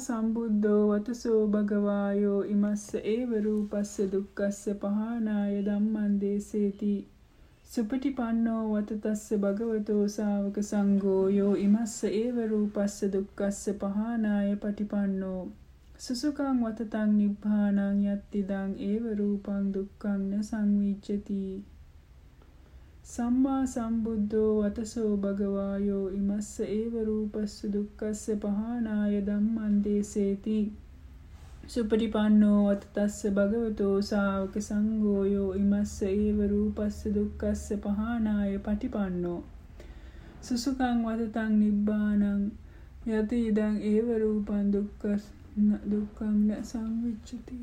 සම්බුද්ධෝ වතසෝ භගවායෝ ඉමස්ස ඒව රූපස්ස දුක්ඛස්ස පහනාය ධම්මං දේසේති. සුපටිපන්නෝ වතතස්ස භගවතෝ ශාවක සංඝෝ යෝ ඉමස්ස ඒව රූපස්ස දුක්ඛස්ස පහනාය පටිපන්නෝ. සුසුකං වතතං නිබ්බානං යත්තිදං ඒව රූපං දුක්ඛං න සංවිච්ඡති සම්මා සම්බුද්ධෝ වතසෝ භගවායෝ ඉමස්ස ඒව රූපස්ස දුක්ඛස්ස පහනාය ධම්මං දේසේති. සුපටිපන්නෝ වතතස්ස භගවතෝ ශාවක සංඝෝයෝ ඉමස්ස ඒව රූපස්ස දුක්ඛස්ස පහනාය පටිපන්නෝ. සුසුකං වතතං නිබ්බානං යති ඉදං ඒව රූපං දුක්ඛ දුක්ඛං න සංවිච්ඡති.